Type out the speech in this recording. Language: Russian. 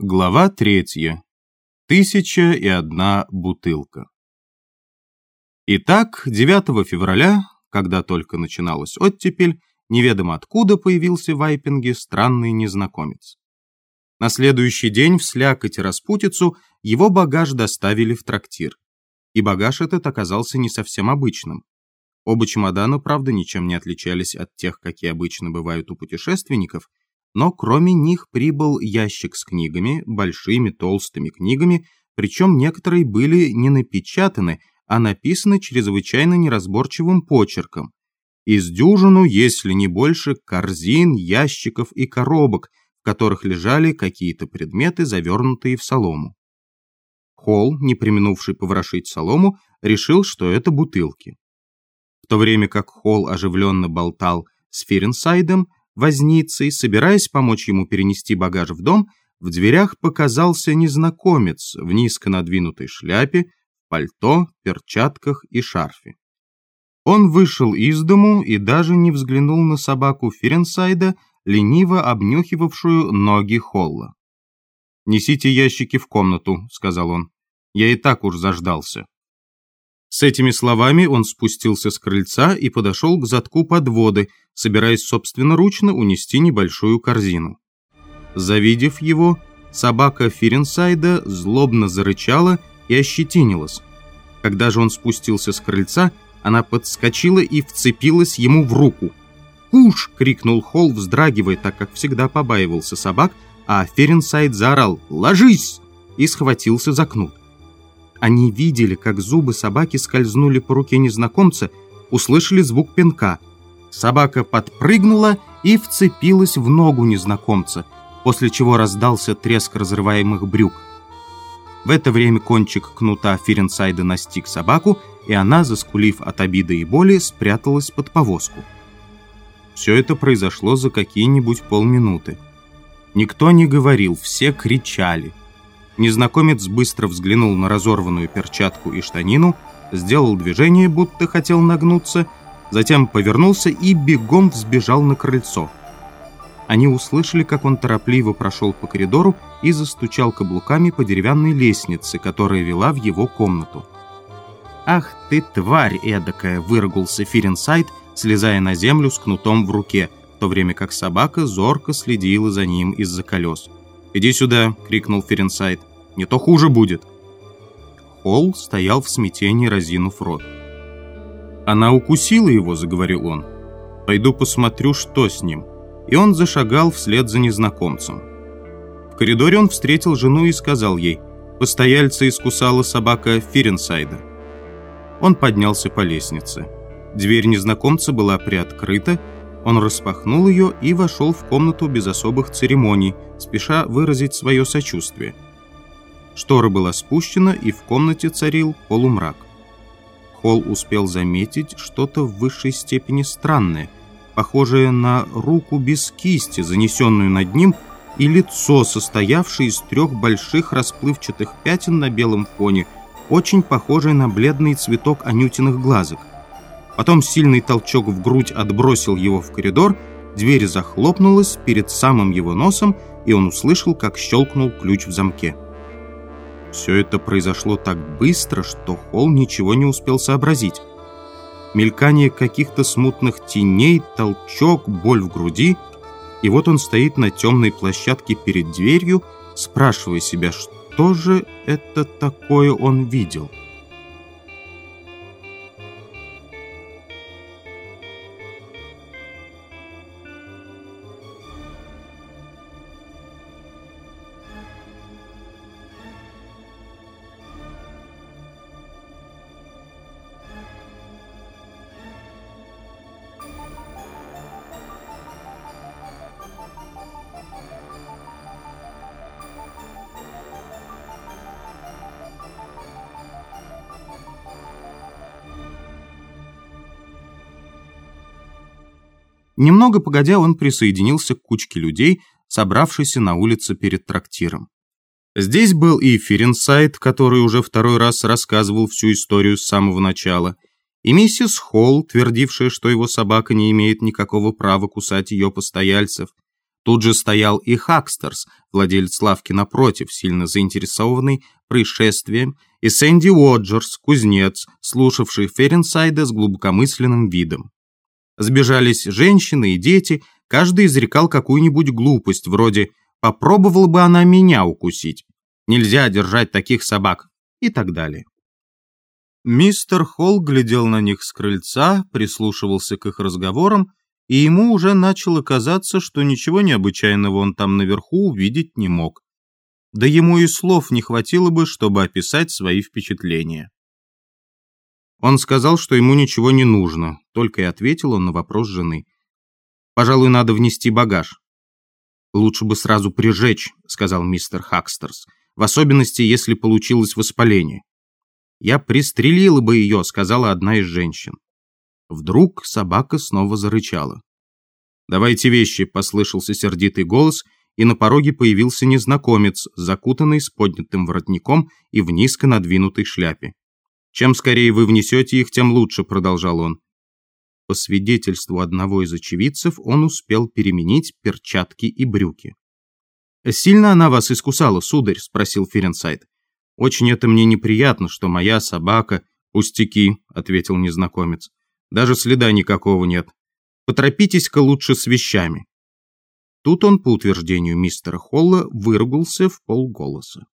Глава третья. Тысяча и одна бутылка. Итак, 9 февраля, когда только начиналась оттепель, неведомо откуда появился в Айпинге странный незнакомец. На следующий день в слякоть распутицу его багаж доставили в трактир. И багаж этот оказался не совсем обычным. Оба чемодана, правда, ничем не отличались от тех, какие обычно бывают у путешественников, но кроме них прибыл ящик с книгами, большими толстыми книгами, причем некоторые были не напечатаны, а написаны чрезвычайно неразборчивым почерком. Из дюжину, если не больше, корзин, ящиков и коробок, в которых лежали какие-то предметы, завернутые в солому. Холл, не применувший поворошить солому, решил, что это бутылки. В то время как Холл оживленно болтал с Ференсайдом, возницей, собираясь помочь ему перенести багаж в дом, в дверях показался незнакомец в низко надвинутой шляпе, пальто, перчатках и шарфе. Он вышел из дому и даже не взглянул на собаку Ференсайда, лениво обнюхивавшую ноги Холла. «Несите ящики в комнату», — сказал он. «Я и так уж заждался». С этими словами он спустился с крыльца и подошел к задку подводы, собираясь собственноручно унести небольшую корзину. Завидев его, собака Ференсайда злобно зарычала и ощетинилась. Когда же он спустился с крыльца, она подскочила и вцепилась ему в руку. «Уж!» — крикнул Холл, вздрагивая, так как всегда побаивался собак, а Ференсайд заорал «Ложись!» и схватился за кнут. Они видели, как зубы собаки скользнули по руке незнакомца, услышали звук пинка. Собака подпрыгнула и вцепилась в ногу незнакомца, после чего раздался треск разрываемых брюк. В это время кончик кнута Ференсайда настиг собаку, и она, заскулив от обиды и боли, спряталась под повозку. Все это произошло за какие-нибудь полминуты. Никто не говорил, все кричали – Незнакомец быстро взглянул на разорванную перчатку и штанину, сделал движение, будто хотел нагнуться, затем повернулся и бегом взбежал на крыльцо. Они услышали, как он торопливо прошел по коридору и застучал каблуками по деревянной лестнице, которая вела в его комнату. «Ах ты, тварь эдакая!» — выругался Фиренсайд, слезая на землю с кнутом в руке, в то время как собака зорко следила за ним из-за колес. «Иди сюда!» — крикнул Ференсайд. Не то хуже будет». Холл стоял в смятении, разинув рот. «Она укусила его», — заговорил он. «Пойду посмотрю, что с ним». И он зашагал вслед за незнакомцем. В коридоре он встретил жену и сказал ей, «Постояльца искусала собака Фиренсайда». Он поднялся по лестнице. Дверь незнакомца была приоткрыта, он распахнул ее и вошел в комнату без особых церемоний, спеша выразить свое сочувствие. Штора была спущена, и в комнате царил полумрак. Холл успел заметить что-то в высшей степени странное, похожее на руку без кисти, занесенную над ним, и лицо, состоявшее из трех больших расплывчатых пятен на белом фоне, очень похожее на бледный цветок анютиных глазок. Потом сильный толчок в грудь отбросил его в коридор, дверь захлопнулась перед самым его носом, и он услышал, как щелкнул ключ в замке. Все это произошло так быстро, что Холл ничего не успел сообразить. Мелькание каких-то смутных теней, толчок, боль в груди. И вот он стоит на темной площадке перед дверью, спрашивая себя, что же это такое он видел. Немного погодя, он присоединился к кучке людей, собравшейся на улице перед трактиром. Здесь был и Ференсайд, который уже второй раз рассказывал всю историю с самого начала, и миссис Холл, твердившая, что его собака не имеет никакого права кусать ее постояльцев. Тут же стоял и Хакстерс, владелец лавки напротив, сильно заинтересованный происшествием, и Сэнди Уоджерс, кузнец, слушавший Ференсайда с глубокомысленным видом. Сбежались женщины и дети, каждый изрекал какую-нибудь глупость, вроде «попробовала бы она меня укусить», «нельзя держать таких собак» и так далее. Мистер Холл глядел на них с крыльца, прислушивался к их разговорам, и ему уже начало казаться, что ничего необычайного он там наверху увидеть не мог. Да ему и слов не хватило бы, чтобы описать свои впечатления. Он сказал, что ему ничего не нужно, только и ответил он на вопрос жены. «Пожалуй, надо внести багаж». «Лучше бы сразу прижечь», — сказал мистер Хакстерс, «в особенности, если получилось воспаление». «Я пристрелила бы ее», — сказала одна из женщин. Вдруг собака снова зарычала. «Давайте вещи», — послышался сердитый голос, и на пороге появился незнакомец, закутанный с поднятым воротником и в низко надвинутой шляпе. «Чем скорее вы внесете их, тем лучше», — продолжал он. По свидетельству одного из очевидцев, он успел переменить перчатки и брюки. «Сильно она вас искусала, сударь?» — спросил Ференсайд. «Очень это мне неприятно, что моя собака...» «Пустяки», — ответил незнакомец. «Даже следа никакого нет. Поторопитесь-ка лучше с вещами». Тут он, по утверждению мистера Холла, выругался в полголоса.